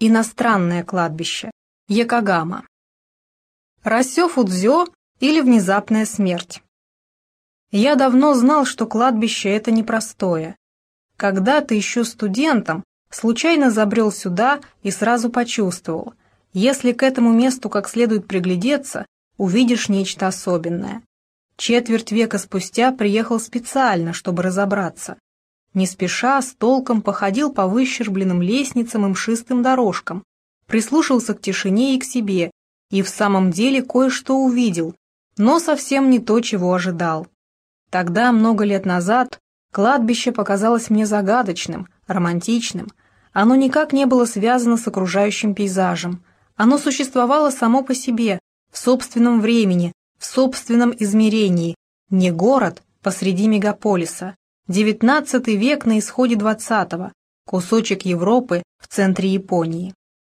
Иностранное кладбище. Якогама. Рассё Фудзё или внезапная смерть. Я давно знал, что кладбище это непростое. Когда-то еще студентом случайно забрел сюда и сразу почувствовал, если к этому месту как следует приглядеться, увидишь нечто особенное. Четверть века спустя приехал специально, чтобы разобраться не спеша, с толком походил по выщербленным лестницам и мшистым дорожкам, прислушался к тишине и к себе, и в самом деле кое-что увидел, но совсем не то, чего ожидал. Тогда, много лет назад, кладбище показалось мне загадочным, романтичным. Оно никак не было связано с окружающим пейзажем. Оно существовало само по себе, в собственном времени, в собственном измерении, не город посреди мегаполиса, XIX век на исходе XX, кусочек Европы в центре Японии.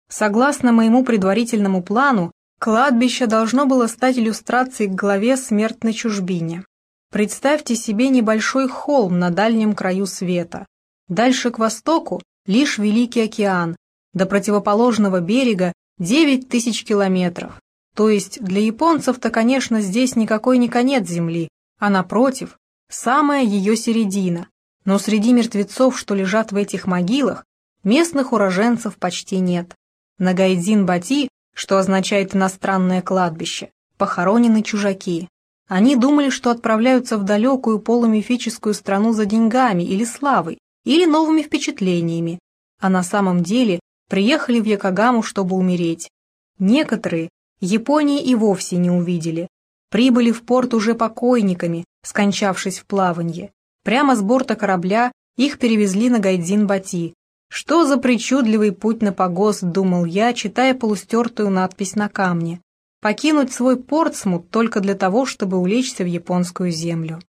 Согласно моему предварительному плану, кладбище должно было стать иллюстрацией к главе «Смерть на чужбине». Представьте себе небольшой холм на дальнем краю света. Дальше к востоку лишь Великий океан, до противоположного берега 9 тысяч километров. То есть для японцев-то, конечно, здесь никакой не конец земли, а напротив, самая ее середина, но среди мертвецов, что лежат в этих могилах, местных уроженцев почти нет. На Гайдзин-Бати, что означает иностранное кладбище, похоронены чужаки. Они думали, что отправляются в далекую полумифическую страну за деньгами или славой, или новыми впечатлениями, а на самом деле приехали в Якогаму, чтобы умереть. Некоторые Японии и вовсе не увидели, прибыли в порт уже покойниками, скончавшись в плаванье. Прямо с борта корабля их перевезли на Гайдзин-Бати. Что за причудливый путь на погост, думал я, читая полустертую надпись на камне. Покинуть свой Портсмут только для того, чтобы улечься в японскую землю.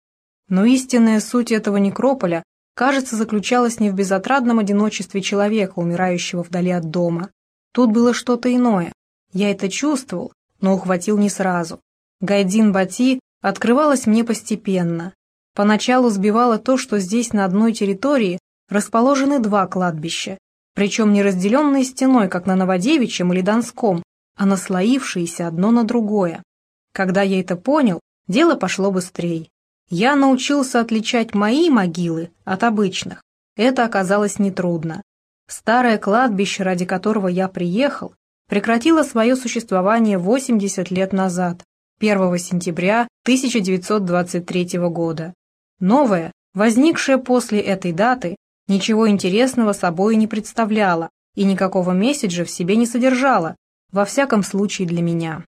Но истинная суть этого некрополя, кажется, заключалась не в безотрадном одиночестве человека, умирающего вдали от дома. Тут было что-то иное. Я это чувствовал, но ухватил не сразу. Гайдин-Бати открывалась мне постепенно. Поначалу сбивало то, что здесь на одной территории расположены два кладбища, причем не разделенные стеной, как на Новодевичьем или Донском, а наслоившиеся одно на другое. Когда я это понял, дело пошло быстрее. Я научился отличать мои могилы от обычных. Это оказалось нетрудно. Старое кладбище, ради которого я приехал, прекратило свое существование 80 лет назад, 1 сентября 1923 года. Новое, возникшее после этой даты, ничего интересного собой не представляло и никакого месседжа в себе не содержало, во всяком случае для меня.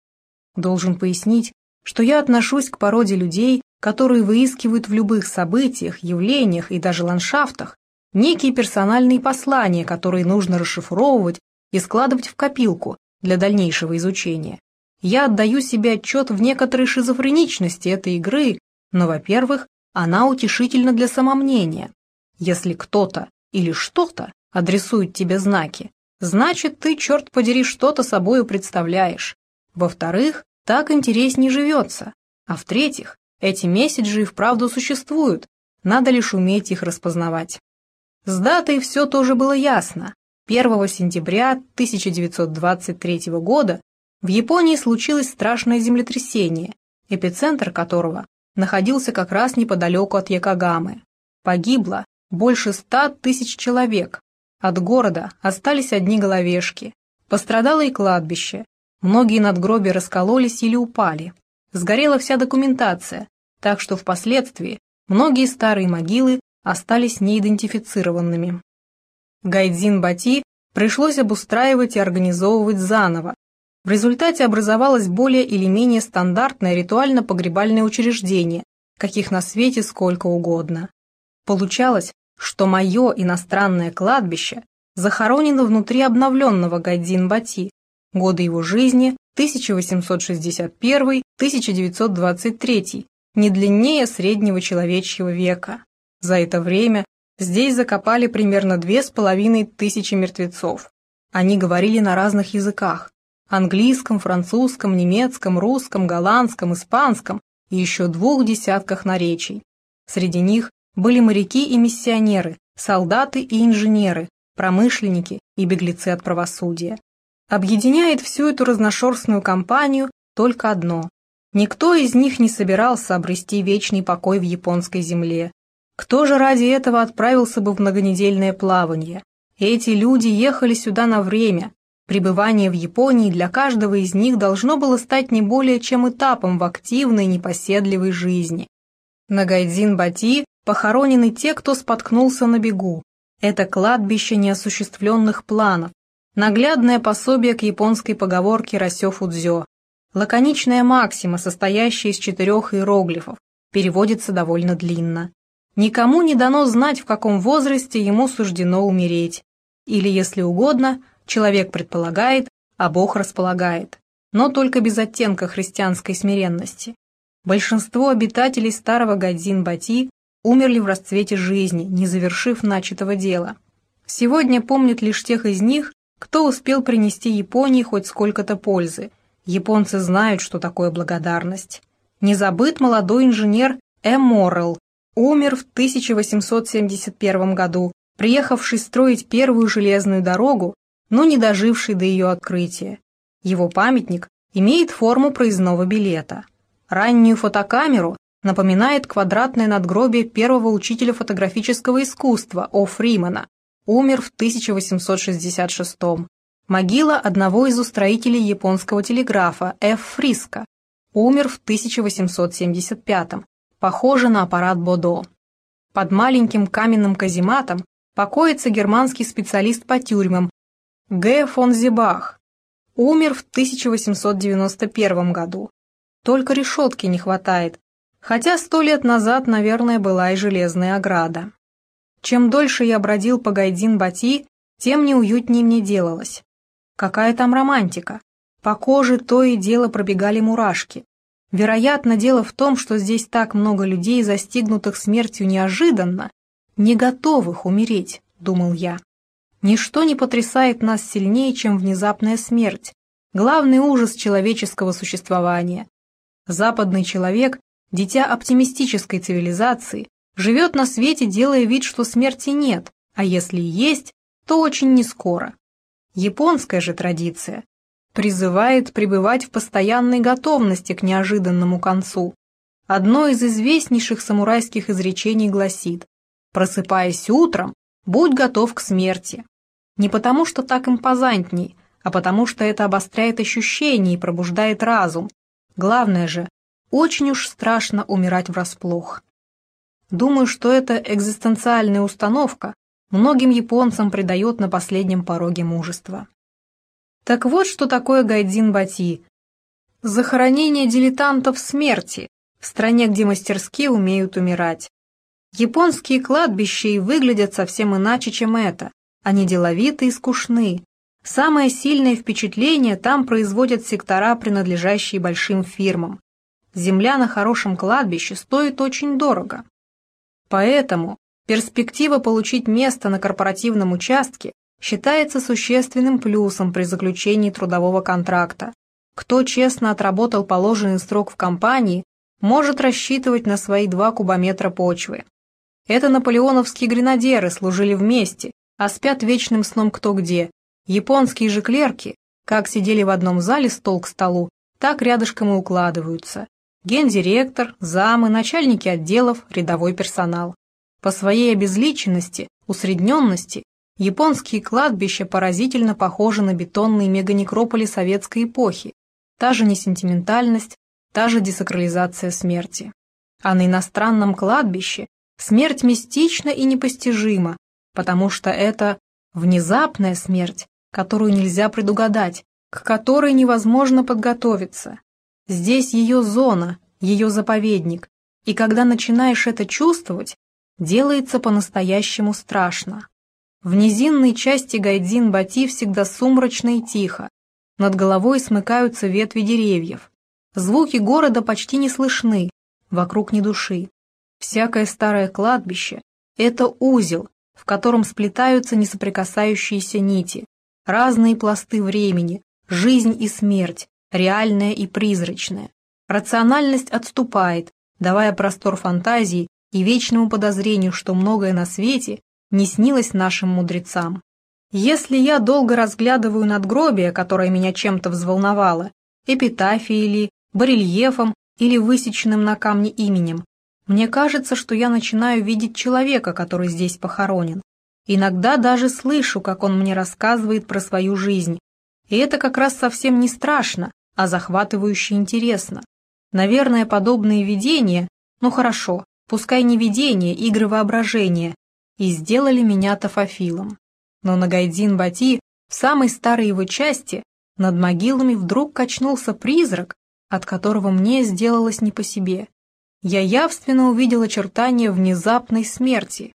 Должен пояснить, что я отношусь к породе людей, которые выискивают в любых событиях, явлениях и даже ландшафтах некие персональные послания, которые нужно расшифровывать и складывать в копилку для дальнейшего изучения. Я отдаю себе отчет в некоторой шизофреничности этой игры, но, во-первых, она утешительна для самомнения. Если кто-то или что-то адресует тебе знаки, значит, ты, черт подери, что-то собою представляешь. Во-вторых, так интереснее живется. А в-третьих, эти месседжи и вправду существуют, надо лишь уметь их распознавать. С датой все тоже было ясно. 1 сентября 1923 года в Японии случилось страшное землетрясение, эпицентр которого находился как раз неподалеку от Якогамы. Погибло больше ста тысяч человек. От города остались одни головешки. Пострадало и кладбище. Многие надгробия раскололись или упали. Сгорела вся документация, так что впоследствии многие старые могилы остались неидентифицированными. Гайдзин-Бати пришлось обустраивать и организовывать заново, в результате образовалось более или менее стандартное ритуально-погребальное учреждение, каких на свете сколько угодно. Получалось, что мое иностранное кладбище захоронено внутри обновленного Гайдзин-Бати, годы его жизни 1861-1923, не длиннее среднего человечьего века. За это время здесь закопали примерно две с половиной тысячи мертвецов. Они говорили на разных языках, английском, французском, немецком, русском, голландском, испанском и еще двух десятках наречий. Среди них были моряки и миссионеры, солдаты и инженеры, промышленники и беглецы от правосудия. Объединяет всю эту разношерстную компанию только одно. Никто из них не собирался обрести вечный покой в японской земле. Кто же ради этого отправился бы в многонедельное плавание? Эти люди ехали сюда на время. Пребывание в Японии для каждого из них должно было стать не более чем этапом в активной непоседливой жизни. На Гайдзин-Бати похоронены те, кто споткнулся на бегу. Это кладбище неосуществленных планов, наглядное пособие к японской поговорке «Расё-фудзё». Лаконичная максима, состоящая из четырех иероглифов, переводится довольно длинно. Никому не дано знать, в каком возрасте ему суждено умереть. Или, если угодно, человек предполагает, а Бог располагает, но только без оттенка христианской смиренности. Большинство обитателей старого Гадзин-Бати умерли в расцвете жизни, не завершив начатого дела. Сегодня помнят лишь тех из них, кто успел принести Японии хоть сколько-то пользы, Японцы знают, что такое благодарность. Не забыт молодой инженер М. Моррелл, умер в 1871 году, приехавший строить первую железную дорогу, но не доживший до ее открытия. Его памятник имеет форму проездного билета. Раннюю фотокамеру напоминает квадратное надгробие первого учителя фотографического искусства О. Фримана, умер в 1866 Могила одного из устроителей японского телеграфа Ф. Фриско. Умер в 1875-м. Похоже на аппарат Бодо. Под маленьким каменным казематом покоится германский специалист по тюрьмам Г. фон Зебах. Умер в 1891 году. Только решетки не хватает, хотя сто лет назад, наверное, была и железная ограда. Чем дольше я бродил по Гайдин-Бати, тем неуютнее мне делалось. Какая там романтика? По коже то и дело пробегали мурашки. Вероятно, дело в том, что здесь так много людей, застигнутых смертью неожиданно, не готовых умереть, думал я. Ничто не потрясает нас сильнее, чем внезапная смерть, главный ужас человеческого существования. Западный человек, дитя оптимистической цивилизации, живет на свете, делая вид, что смерти нет, а если и есть, то очень нескоро. Японская же традиция призывает пребывать в постоянной готовности к неожиданному концу. Одно из известнейших самурайских изречений гласит «Просыпаясь утром, будь готов к смерти». Не потому, что так импозантней, а потому, что это обостряет ощущения и пробуждает разум. Главное же, очень уж страшно умирать врасплох. Думаю, что эта экзистенциальная установка многим японцам придает на последнем пороге мужества. Так вот, что такое гайдзин-бати. Захоронение дилетантов смерти в стране, где мастерски умеют умирать. Японские кладбища и выглядят совсем иначе, чем это. Они деловиты и скучны. Самое сильное впечатление там производят сектора, принадлежащие большим фирмам. Земля на хорошем кладбище стоит очень дорого. Поэтому Перспектива получить место на корпоративном участке считается существенным плюсом при заключении трудового контракта. Кто честно отработал положенный срок в компании, может рассчитывать на свои два кубометра почвы. Это наполеоновские гренадеры служили вместе, а спят вечным сном кто где. Японские же клерки, как сидели в одном зале стол к столу, так рядышком и укладываются. Гендиректор, замы, начальники отделов, рядовой персонал. По своей обезличенности, усредненности, японские кладбища поразительно похожи на бетонные меганекрополи советской эпохи, та же несентиментальность, та же десакрализация смерти. А на иностранном кладбище смерть мистична и непостижима, потому что это внезапная смерть, которую нельзя предугадать, к которой невозможно подготовиться. Здесь ее зона, ее заповедник, и когда начинаешь это чувствовать, делается по-настоящему страшно. В низинной части Гайдзин-Бати всегда сумрачно и тихо. Над головой смыкаются ветви деревьев. Звуки города почти не слышны, вокруг ни души. Всякое старое кладбище — это узел, в котором сплетаются несоприкасающиеся нити, разные пласты времени, жизнь и смерть, реальная и призрачная. Рациональность отступает, давая простор фантазии и вечному подозрению, что многое на свете не снилось нашим мудрецам. Если я долго разглядываю надгробие, которое меня чем-то взволновало, эпитафией или барельефом или высеченным на камне именем, мне кажется, что я начинаю видеть человека, который здесь похоронен. Иногда даже слышу, как он мне рассказывает про свою жизнь. И это как раз совсем не страшно, а захватывающе интересно. Наверное, подобные видения, ну хорошо, пускай не видения, игры воображения, и сделали меня тофофилом. Но на Гайдин-Бати, в самой старой его части, над могилами вдруг качнулся призрак, от которого мне сделалось не по себе. Я явственно увидел очертания внезапной смерти.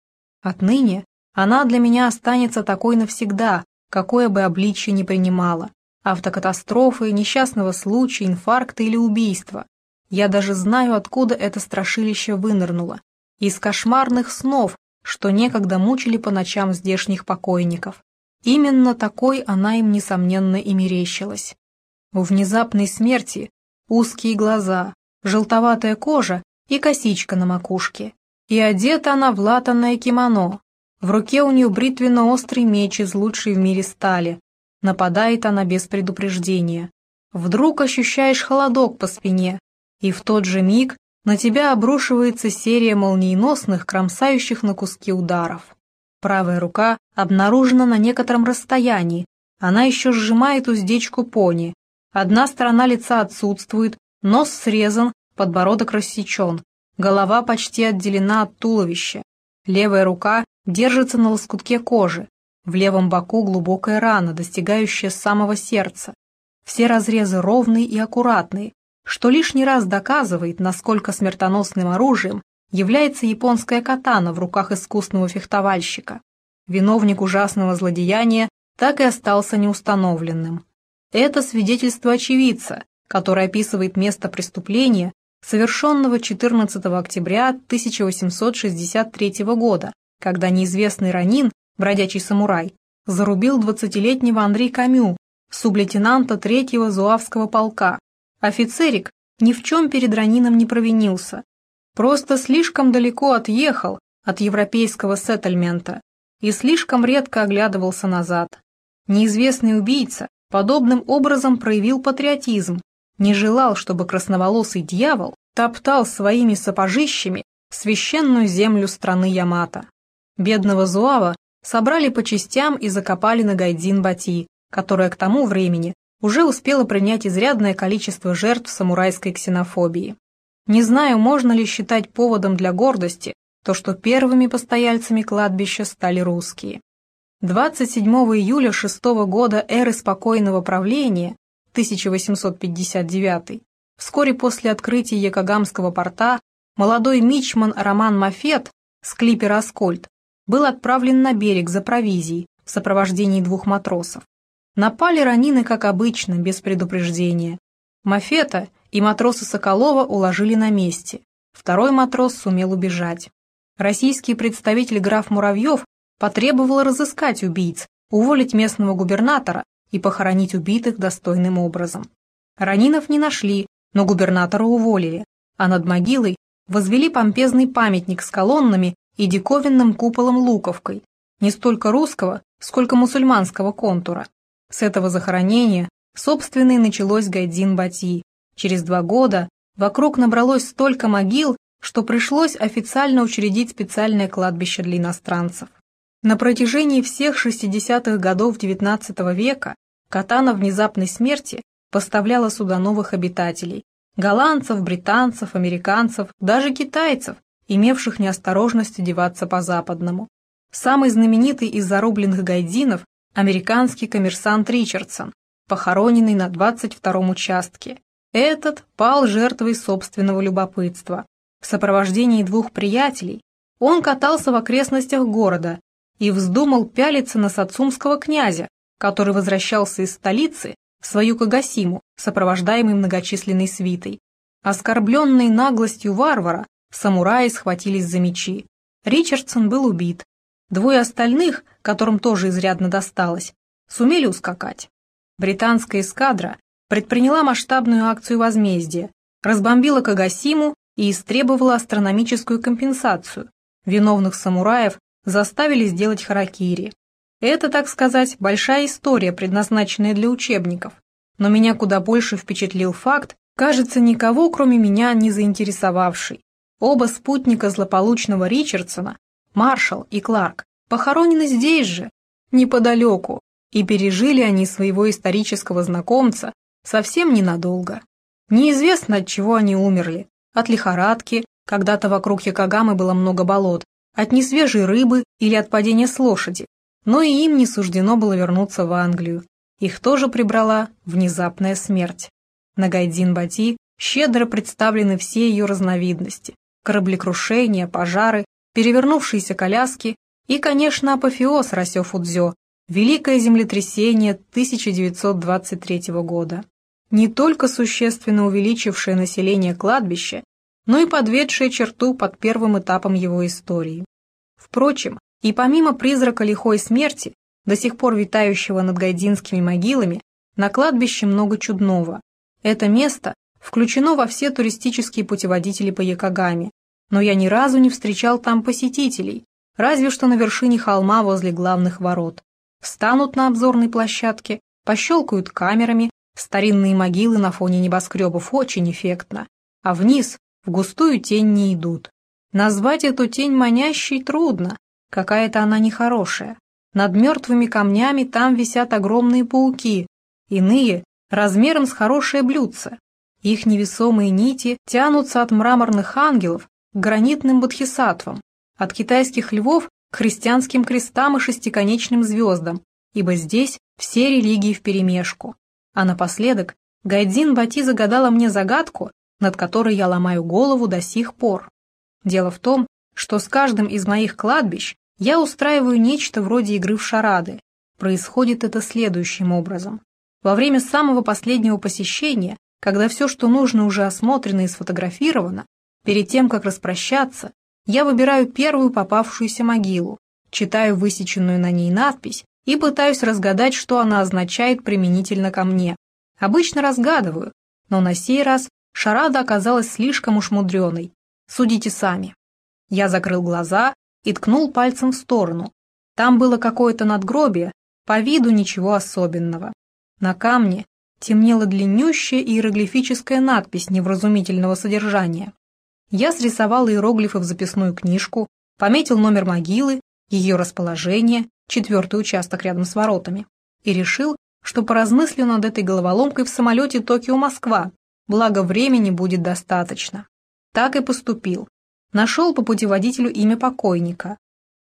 Отныне она для меня останется такой навсегда, какое бы обличье ни принимала. Автокатастрофы, несчастного случая, инфаркта или убийства. Я даже знаю, откуда это страшилище вынырнуло. Из кошмарных снов, что некогда мучили по ночам здешних покойников. Именно такой она им, несомненно, и мерещилась. У внезапной смерти узкие глаза, желтоватая кожа и косичка на макушке. И одета она в латанное кимоно. В руке у нее бритвенно-острый меч из лучшей в мире стали. Нападает она без предупреждения. Вдруг ощущаешь холодок по спине, и в тот же миг на тебя обрушивается серия молниеносных, кромсающих на куски ударов. Правая рука обнаружена на некотором расстоянии, она еще сжимает уздечку пони. Одна сторона лица отсутствует, нос срезан, подбородок рассечен, голова почти отделена от туловища. Левая рука держится на лоскутке кожи, в левом боку глубокая рана, достигающая самого сердца. Все разрезы ровные и аккуратные, что лишний раз доказывает, насколько смертоносным оружием является японская катана в руках искусного фехтовальщика. Виновник ужасного злодеяния так и остался неустановленным. Это свидетельство очевидца, который описывает место преступления, совершенного 14 октября 1863 года, когда неизвестный ранин, бродячий самурай, зарубил 20-летнего Андрей Камю, сублейтенанта 3-го Зуавского полка, Офицерик ни в чем перед Ранином не провинился, просто слишком далеко отъехал от европейского сеттельмента и слишком редко оглядывался назад. Неизвестный убийца подобным образом проявил патриотизм, не желал, чтобы красноволосый дьявол топтал своими сапожищами священную землю страны Ямато. Бедного Зуава собрали по частям и закопали на Гайдин-Бати, которая к тому времени уже успела принять изрядное количество жертв самурайской ксенофобии. Не знаю, можно ли считать поводом для гордости то, что первыми постояльцами кладбища стали русские. 27 июля 6 года эры спокойного правления, 1859, вскоре после открытия Якогамского порта, молодой мичман Роман Мафет с клипера «Аскольд» был отправлен на берег за провизией в сопровождении двух матросов. Напали ранины, как обычно, без предупреждения. Мафета и матроса Соколова уложили на месте. Второй матрос сумел убежать. Российский представитель граф Муравьев потребовал разыскать убийц, уволить местного губернатора и похоронить убитых достойным образом. Ранинов не нашли, но губернатора уволили, а над могилой возвели помпезный памятник с колоннами и диковинным куполом-луковкой, не столько русского, сколько мусульманского контура. С этого захоронения, собственно, и началось Гайдин-Бати. Через два года вокруг набралось столько могил, что пришлось официально учредить специальное кладбище для иностранцев. На протяжении всех 60-х годов XIX века Катана внезапной смерти поставляла сюда новых обитателей – голландцев, британцев, американцев, даже китайцев, имевших неосторожность одеваться по-западному. Самый знаменитый из зарубленных гайдинов американский коммерсант Ричардсон, похороненный на 22-м участке. Этот пал жертвой собственного любопытства. В сопровождении двух приятелей он катался в окрестностях города и вздумал пялиться на сацумского князя, который возвращался из столицы в свою Кагасиму, сопровождаемый многочисленной свитой. Оскорбленный наглостью варвара, самураи схватились за мечи. Ричардсон был убит, Двое остальных, которым тоже изрядно досталось, сумели ускакать. Британская эскадра предприняла масштабную акцию возмездия, разбомбила Кагасиму и истребовала астрономическую компенсацию. Виновных самураев заставили сделать харакири. Это, так сказать, большая история, предназначенная для учебников. Но меня куда больше впечатлил факт, кажется, никого, кроме меня, не заинтересовавший. Оба спутника злополучного Ричардсона, Маршал и Кларк, похоронены здесь же, неподалеку, и пережили они своего исторического знакомца совсем ненадолго. Неизвестно, от чего они умерли. От лихорадки, когда-то вокруг Якогамы было много болот, от несвежей рыбы или от падения с лошади. Но и им не суждено было вернуться в Англию. Их тоже прибрала внезапная смерть. На Гайдзин-Бати щедро представлены все ее разновидности. Кораблекрушения, пожары, перевернувшиеся коляски и, конечно, апофеоз Расё-Фудзё, великое землетрясение 1923 года не только существенно увеличившее население кладбища, но и подведшее черту под первым этапом его истории. Впрочем, и помимо призрака лихой смерти, до сих пор витающего над гайдинскими могилами, на кладбище много чудного. Это место включено во все туристические путеводители по Якогаме, но я ни разу не встречал там посетителей, разве что на вершине холма возле главных ворот. Встанут на обзорной площадке, пощелкают камерами, Старинные могилы на фоне небоскребов очень эффектно, а вниз в густую тень не идут. Назвать эту тень манящей трудно, какая-то она нехорошая. Над мертвыми камнями там висят огромные пауки, иные размером с хорошее блюдце. Их невесомые нити тянутся от мраморных ангелов к гранитным бодхисаттвам, от китайских львов к христианским крестам и шестиконечным звездам, ибо здесь все религии вперемешку. А напоследок Гайдзин Бати загадала мне загадку, над которой я ломаю голову до сих пор. Дело в том, что с каждым из моих кладбищ я устраиваю нечто вроде игры в шарады. Происходит это следующим образом. Во время самого последнего посещения, когда все, что нужно, уже осмотрено и сфотографировано, перед тем, как распрощаться, я выбираю первую попавшуюся могилу, читаю высеченную на ней надпись и пытаюсь разгадать, что она означает применительно ко мне. Обычно разгадываю, но на сей раз шарада оказалась слишком уж мудреной. Судите сами. Я закрыл глаза и ткнул пальцем в сторону. Там было какое-то надгробие, по виду ничего особенного. На камне темнела длиннющая иероглифическая надпись невразумительного содержания. Я срисовал иероглифы в записную книжку, пометил номер могилы, ее расположение четвертый участок рядом с воротами, и решил, что поразмыслю над этой головоломкой в самолете Токио-Москва, благо времени будет достаточно. Так и поступил. Нашел по путеводителю имя покойника.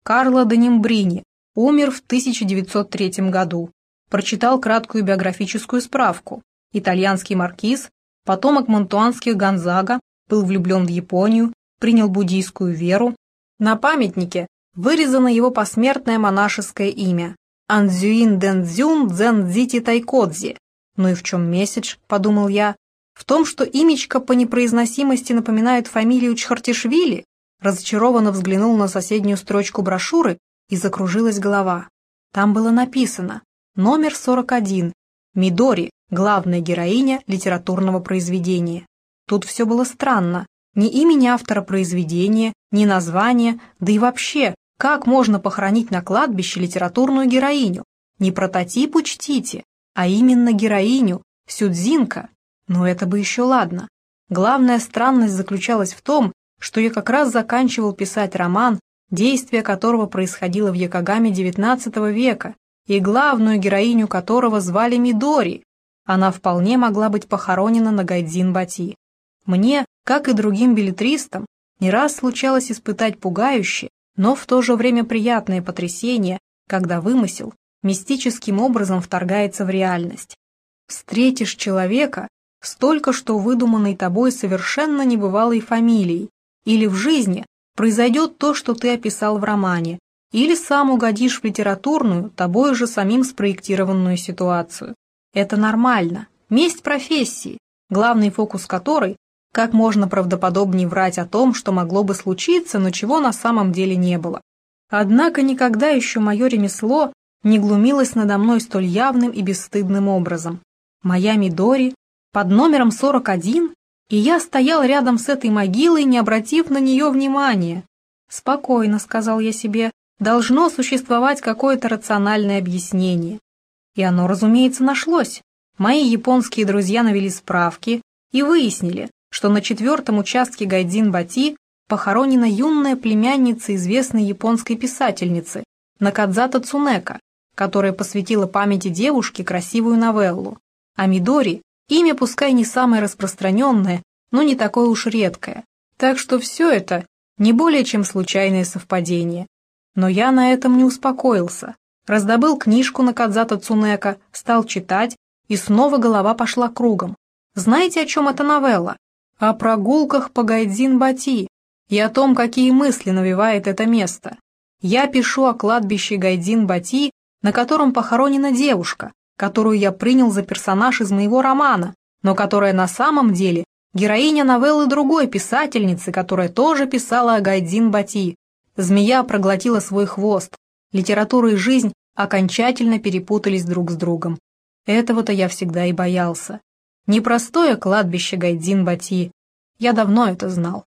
Карло Данимбрини, умер в 1903 году. Прочитал краткую биографическую справку. Итальянский маркиз, потомок монтуанских Гонзага, был влюблен в Японию, принял буддийскую веру. На памятнике вырезано его посмертное монашеское имя – Анзюин Дэнзюн Дзэнзити Тайкодзи. Ну и в чем месседж, подумал я? В том, что имечко по непроизносимости напоминает фамилию Чхартишвили? Разочарованно взглянул на соседнюю строчку брошюры и закружилась голова. Там было написано «Номер 41. Мидори, главная героиня литературного произведения». Тут все было странно. Ни имени автора произведения, ни названия, да и вообще, как можно похоронить на кладбище литературную героиню? Не прототип учтите, а именно героиню, Сюдзинка. Но это бы еще ладно. Главная странность заключалась в том, что я как раз заканчивал писать роман, действие которого происходило в Якогаме XIX века, и главную героиню которого звали Мидори. Она вполне могла быть похоронена на Гайдзин-Бати. Мне, как и другим билетристам, не раз случалось испытать пугающее, но в то же время приятное потрясение, когда вымысел мистическим образом вторгается в реальность. Встретишь человека столько, что выдуманной тобой совершенно небывалой фамилией, или в жизни произойдет то, что ты описал в романе, или сам угодишь в литературную, тобой же самим спроектированную ситуацию. Это нормально. Месть профессии, главный фокус которой как можно правдоподобнее врать о том, что могло бы случиться, но чего на самом деле не было. Однако никогда еще мое ремесло не глумилось надо мной столь явным и бесстыдным образом. Моя Мидори под номером 41, и я стоял рядом с этой могилой, не обратив на нее внимания. «Спокойно», — сказал я себе, должно существовать какое-то рациональное объяснение. И оно, разумеется, нашлось. Мои японские друзья навели справки и выяснили, что на четвертом участке Гайдин-Бати похоронена юная племянница известной японской писательницы Накадзата Цунека, которая посвятила памяти девушки красивую новеллу. А Мидори – имя пускай не самое распространенное, но не такое уж редкое. Так что все это не более чем случайное совпадение. Но я на этом не успокоился. Раздобыл книжку Накадзата Цунека, стал читать, и снова голова пошла кругом. Знаете, о чем эта новелла? О прогулках по Гайдзин-Бати и о том, какие мысли навевает это место. Я пишу о кладбище Гайдин-Бати, на котором похоронена девушка, которую я принял за персонаж из моего романа, но которая на самом деле героиня новеллы другой писательницы, которая тоже писала о Гайдин-Бати. Змея проглотила свой хвост. Литература и жизнь окончательно перепутались друг с другом. Этого-то я всегда и боялся. Непростое кладбище Гайдин-Бати. Я давно это знал.